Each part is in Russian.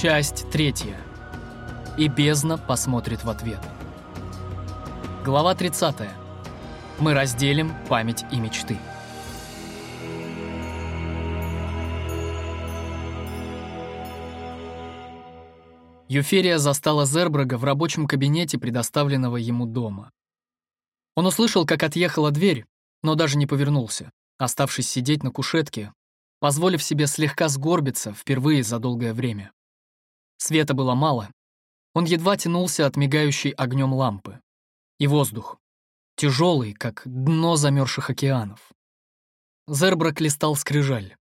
Часть третья. И бездна посмотрит в ответ. Глава 30. Мы разделим память и мечты. Юферия застала Зербрага в рабочем кабинете, предоставленного ему дома. Он услышал, как отъехала дверь, но даже не повернулся, оставшись сидеть на кушетке, позволив себе слегка сгорбиться впервые за долгое время. Света было мало. Он едва тянулся от мигающей огнем лампы. И воздух. Тяжелый, как дно замерзших океанов. Зербрак листал скрижаль.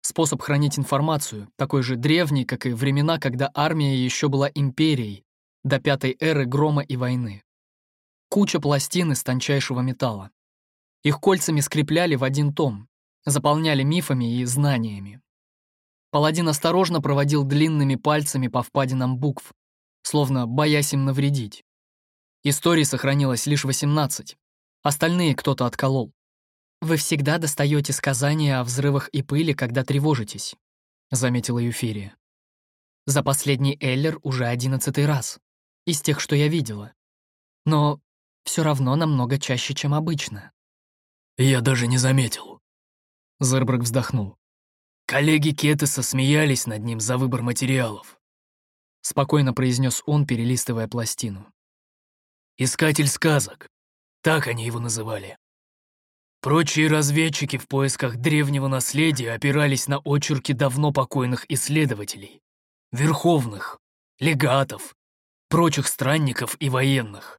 Способ хранить информацию, такой же древний, как и времена, когда армия еще была империей, до пятой эры грома и войны. Куча пластин из тончайшего металла. Их кольцами скрепляли в один том, заполняли мифами и знаниями. Паладин осторожно проводил длинными пальцами по впадинам букв, словно боясь им навредить. Истории сохранилось лишь 18, остальные кто-то отколол. «Вы всегда достаете сказания о взрывах и пыли, когда тревожитесь», — заметила Юфирия. «За последний Эллер уже одиннадцатый раз, из тех, что я видела. Но все равно намного чаще, чем обычно». «Я даже не заметил», — Зербрак вздохнул. «Коллеги Кетеса смеялись над ним за выбор материалов», — спокойно произнес он, перелистывая пластину. «Искатель сказок. Так они его называли. Прочие разведчики в поисках древнего наследия опирались на очерки давно покойных исследователей, верховных, легатов, прочих странников и военных.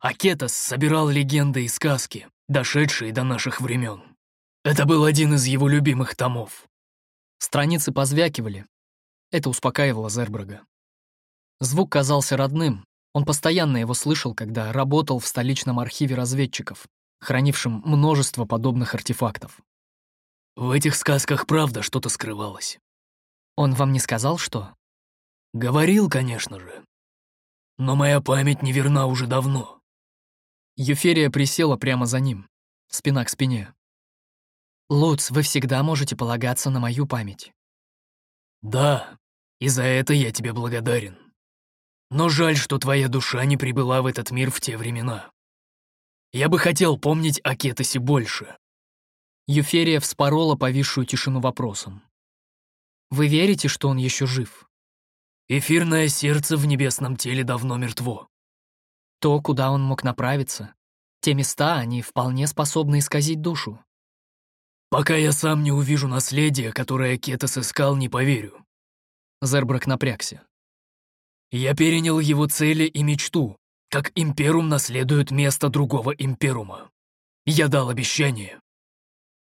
Акетас собирал легенды и сказки, дошедшие до наших времен. Это был один из его любимых томов. Страницы позвякивали. Это успокаивало Зербрага. Звук казался родным, он постоянно его слышал, когда работал в столичном архиве разведчиков, хранившем множество подобных артефактов. В этих сказках правда что-то скрывалось. Он вам не сказал, что? Говорил, конечно же. Но моя память не верна уже давно. Юферия присела прямо за ним, спина к спине. «Луц, вы всегда можете полагаться на мою память». «Да, и за это я тебе благодарен. Но жаль, что твоя душа не прибыла в этот мир в те времена. Я бы хотел помнить о Кетосе больше». Юферия вспорола повисшую тишину вопросом. «Вы верите, что он еще жив?» «Эфирное сердце в небесном теле давно мертво». «То, куда он мог направиться, те места, они вполне способны исказить душу». «Пока я сам не увижу наследие, которое Кетос искал, не поверю». Зербрак напрягся. Я перенял его цели и мечту, как Имперум наследует место другого Имперума. Я дал обещание.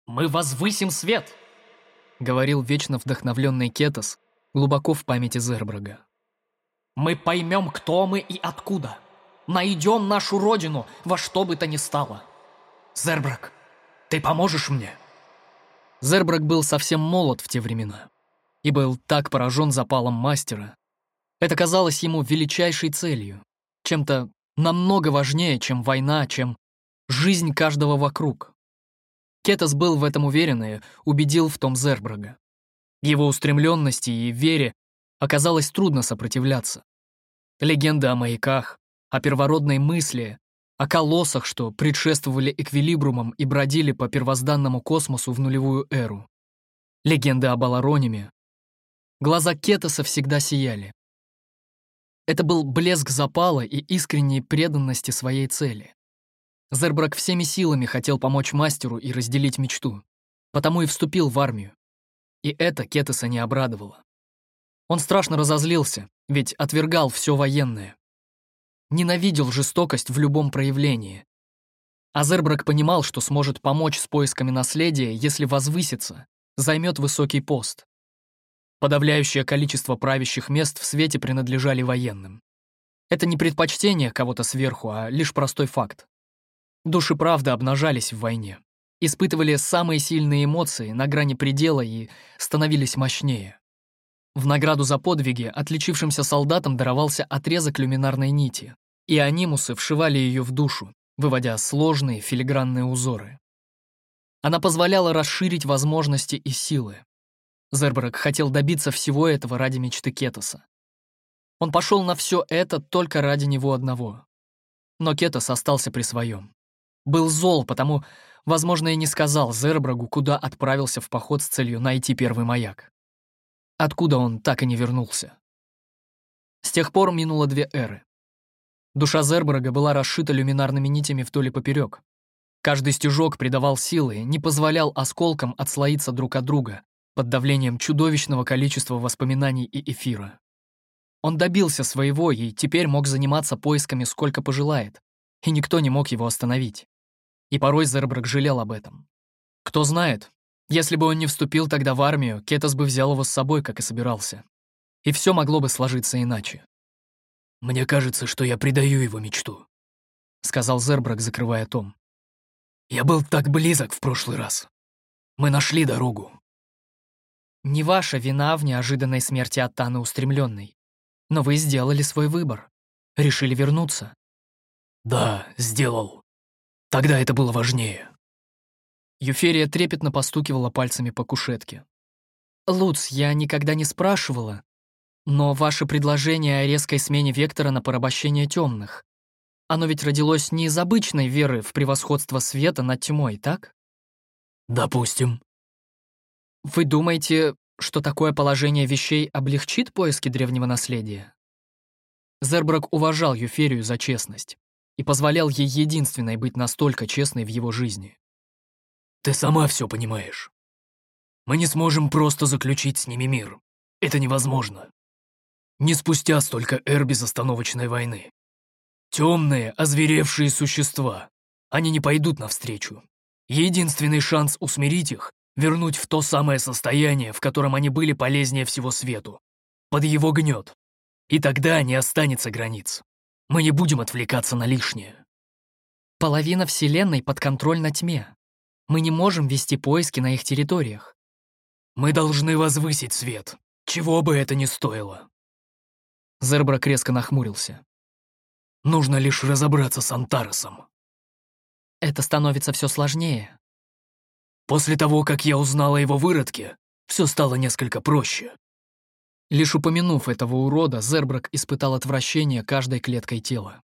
«Мы возвысим свет!» — говорил вечно вдохновленный Кетос, глубоко в памяти Зербрага. «Мы поймем, кто мы и откуда. Найдем нашу родину во что бы то ни стало. Зербраг, ты поможешь мне?» Зербраг был совсем молод в те времена и был так поражен запалом мастера, это казалось ему величайшей целью, чем-то намного важнее, чем война, чем жизнь каждого вокруг. Кетас был в этом уверен и убедил в том Зербрага. Его устремленности и вере оказалось трудно сопротивляться. Легенды о маяках, о первородной мысли, о колоссах, что предшествовали эквилибрумам и бродили по первозданному космосу в нулевую эру. Легенды об Аларониме. Глаза Кетаса всегда сияли. Это был блеск запала и искренней преданности своей цели. Зербрак всеми силами хотел помочь мастеру и разделить мечту, потому и вступил в армию. И это Кетеса не обрадовало. Он страшно разозлился, ведь отвергал все военное. Ненавидел жестокость в любом проявлении. А Зербрак понимал, что сможет помочь с поисками наследия, если возвысится, займет высокий пост. Подавляющее количество правящих мест в свете принадлежали военным. Это не предпочтение кого-то сверху, а лишь простой факт. Души правды обнажались в войне, испытывали самые сильные эмоции на грани предела и становились мощнее. В награду за подвиги отличившимся солдатам даровался отрезок люминарной нити, и анимусы вшивали ее в душу, выводя сложные филигранные узоры. Она позволяла расширить возможности и силы, Зербрак хотел добиться всего этого ради мечты Кетоса. Он пошел на все это только ради него одного. Но Кетос остался при своем. Был зол, потому, возможно, и не сказал Зербрагу, куда отправился в поход с целью найти первый маяк. Откуда он так и не вернулся. С тех пор минуло две эры. Душа Зербрага была расшита люминарными нитями вдоль и поперек. Каждый стежок придавал силы, не позволял осколкам отслоиться друг от друга под давлением чудовищного количества воспоминаний и эфира. Он добился своего и теперь мог заниматься поисками сколько пожелает, и никто не мог его остановить. И порой Зербрак жалел об этом. Кто знает, если бы он не вступил тогда в армию, Кетас бы взял его с собой, как и собирался. И все могло бы сложиться иначе. «Мне кажется, что я предаю его мечту», — сказал Зербрак, закрывая том. «Я был так близок в прошлый раз. Мы нашли дорогу». «Не ваша вина в неожиданной смерти от Таны устремленной. Но вы сделали свой выбор. Решили вернуться». «Да, сделал. Тогда это было важнее». Юферия трепетно постукивала пальцами по кушетке. «Луц, я никогда не спрашивала, но ваше предложение о резкой смене вектора на порабощение темных, оно ведь родилось не из обычной веры в превосходство света над тьмой, так? Допустим. Вы думаете, что такое положение вещей облегчит поиски древнего наследия? Зербрак уважал Юферию за честность и позволял ей единственной быть настолько честной в его жизни. «Ты сама все понимаешь. Мы не сможем просто заключить с ними мир. Это невозможно. Не спустя столько эр безостановочной войны. Темные, озверевшие существа. Они не пойдут навстречу. Единственный шанс усмирить их — вернуть в то самое состояние, в котором они были полезнее всего свету. Под его гнет. И тогда не останется границ. Мы не будем отвлекаться на лишнее. Половина Вселенной под контроль на тьме. Мы не можем вести поиски на их территориях. Мы должны возвысить свет, чего бы это ни стоило. Зербрак резко нахмурился. «Нужно лишь разобраться с Антаресом». «Это становится все сложнее». «После того, как я узнал о его выродке, все стало несколько проще». Лишь упомянув этого урода, Зербрак испытал отвращение каждой клеткой тела.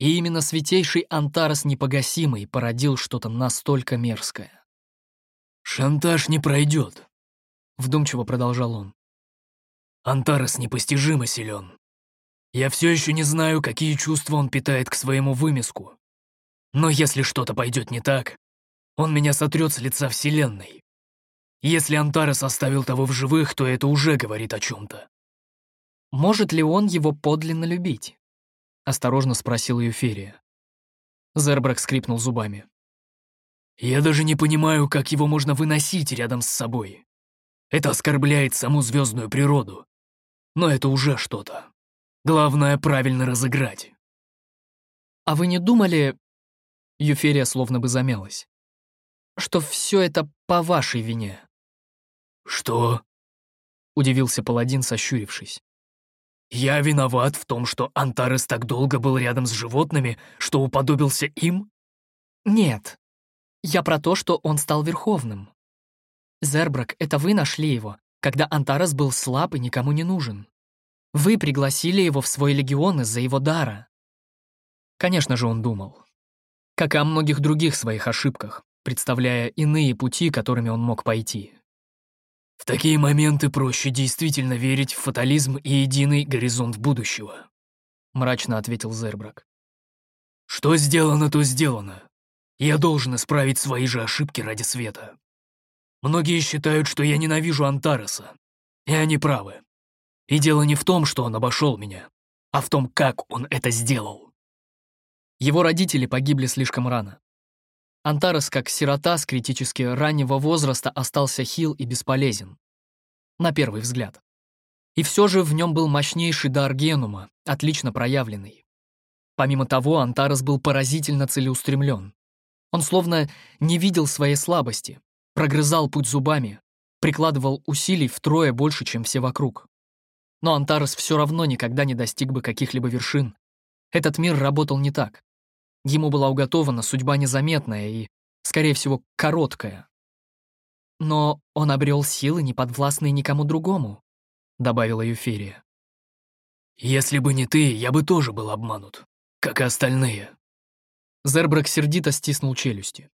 И именно святейший Антарес непогасимый породил что-то настолько мерзкое. «Шантаж не пройдет», — вдумчиво продолжал он. Антарес непостижимо силен. Я все еще не знаю, какие чувства он питает к своему вымеску. Но если что-то пойдет не так, он меня сотрет с лица Вселенной. Если Антарес оставил того в живых, то это уже говорит о чем-то. «Может ли он его подлинно любить?» — осторожно спросил Юферия. Зербрак скрипнул зубами. «Я даже не понимаю, как его можно выносить рядом с собой. Это оскорбляет саму звездную природу. Но это уже что-то. Главное правильно разыграть. А вы не думали... Юферия словно бы замялась. Что все это по вашей вине. Что? Удивился паладин, сощурившись. Я виноват в том, что Антарес так долго был рядом с животными, что уподобился им? Нет. Я про то, что он стал верховным. Зербрак, это вы нашли его, когда Антарес был слаб и никому не нужен. Вы пригласили его в свой легион из-за его дара. Конечно же, он думал. Как и о многих других своих ошибках, представляя иные пути, которыми он мог пойти. В такие моменты проще действительно верить в фатализм и единый горизонт будущего, мрачно ответил Зербрак. Что сделано, то сделано. Я должен исправить свои же ошибки ради света. Многие считают, что я ненавижу Антареса. И они правы. И дело не в том, что он обошел меня, а в том, как он это сделал. Его родители погибли слишком рано. Антарес, как сирота с критически раннего возраста, остался хил и бесполезен. На первый взгляд. И все же в нем был мощнейший дар Генума, отлично проявленный. Помимо того, Антарес был поразительно целеустремлен. Он словно не видел своей слабости, прогрызал путь зубами, прикладывал усилий втрое больше, чем все вокруг. Но Антарес все равно никогда не достиг бы каких-либо вершин. Этот мир работал не так. Ему была уготована судьба незаметная и, скорее всего, короткая. Но он обрел силы, не подвластные никому другому, добавила Юферия. Если бы не ты, я бы тоже был обманут, как и остальные. Зербрак сердито стиснул челюсти.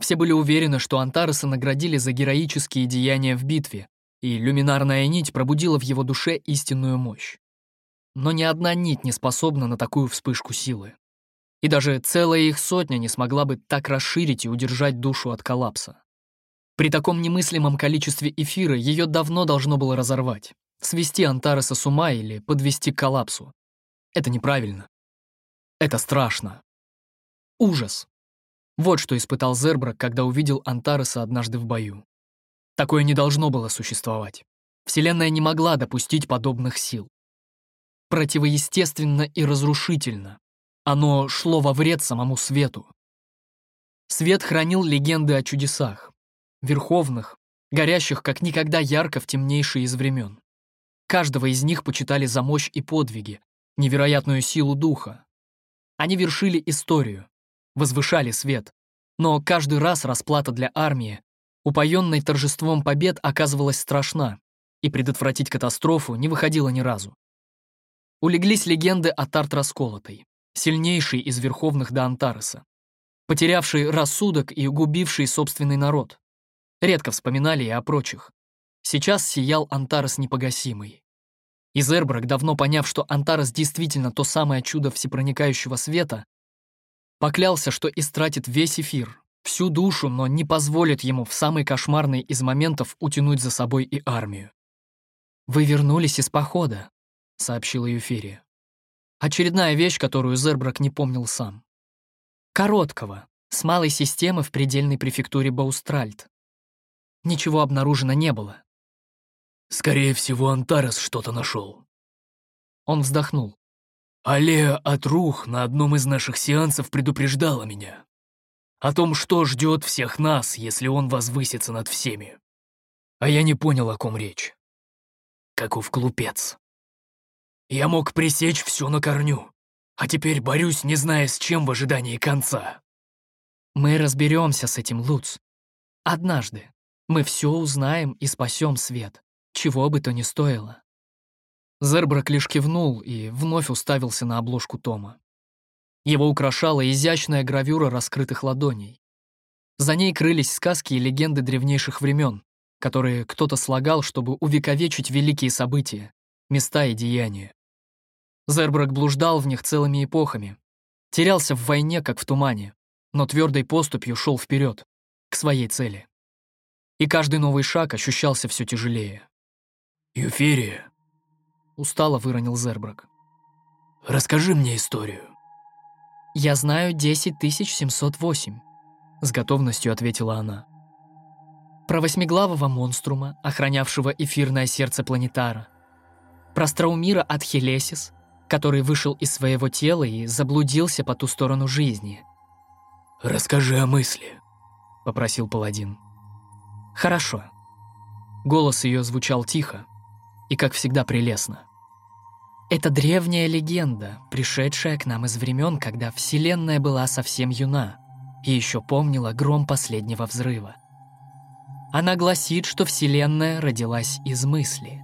Все были уверены, что Антареса наградили за героические деяния в битве, и люминарная нить пробудила в его душе истинную мощь. Но ни одна нить не способна на такую вспышку силы. И даже целая их сотня не смогла бы так расширить и удержать душу от коллапса. При таком немыслимом количестве эфира ее давно должно было разорвать, свести Антареса с ума или подвести к коллапсу. Это неправильно. Это страшно. Ужас. Вот что испытал Зербрак, когда увидел Антареса однажды в бою. Такое не должно было существовать. Вселенная не могла допустить подобных сил. Противоестественно и разрушительно. Оно шло во вред самому свету. Свет хранил легенды о чудесах, верховных, горящих как никогда ярко в темнейшие из времен. Каждого из них почитали за мощь и подвиги, невероятную силу духа. Они вершили историю, возвышали свет, но каждый раз расплата для армии, упоенной торжеством побед, оказывалась страшна, и предотвратить катастрофу не выходило ни разу. Улеглись легенды о Тарт Расколотой, сильнейшей из верховных до Антареса, потерявший рассудок и губивший собственный народ. Редко вспоминали и о прочих. Сейчас сиял Антарес непогасимый. И Зербрак, давно поняв, что Антарес действительно то самое чудо всепроникающего света, поклялся, что истратит весь эфир, всю душу, но не позволит ему в самый кошмарный из моментов утянуть за собой и армию. «Вы вернулись из похода», — сообщила Юферия. Очередная вещь, которую Зербрак не помнил сам. Короткого, с малой системы в предельной префектуре Баустральд. Ничего обнаружено не было. Скорее всего, Антарес что-то нашел. Он вздохнул. Алея Атрух на одном из наших сеансов предупреждала меня о том, что ждет всех нас, если он возвысится над всеми. А я не понял, о ком речь. Каков глупец. Я мог пресечь все на корню, а теперь борюсь, не зная с чем в ожидании конца. Мы разберемся с этим, Луц. Однажды мы все узнаем и спасем свет, чего бы то ни стоило. Зербрак лишь кивнул и вновь уставился на обложку тома. Его украшала изящная гравюра раскрытых ладоней. За ней крылись сказки и легенды древнейших времен, которые кто-то слагал, чтобы увековечить великие события, места и деяния. Зербрак блуждал в них целыми эпохами, терялся в войне, как в тумане, но твердой поступью шел вперед, к своей цели. И каждый новый шаг ощущался все тяжелее. «Юферия!» — устало выронил Зербрак. «Расскажи мне историю». «Я знаю 10708», — с готовностью ответила она. «Про восьмиглавого монструма, охранявшего эфирное сердце планетара, про Страумира от Хелесис, который вышел из своего тела и заблудился по ту сторону жизни. «Расскажи о мысли», — попросил паладин. «Хорошо». Голос ее звучал тихо и, как всегда, прелестно. Это древняя легенда, пришедшая к нам из времен, когда Вселенная была совсем юна и еще помнила гром последнего взрыва. Она гласит, что Вселенная родилась из мысли —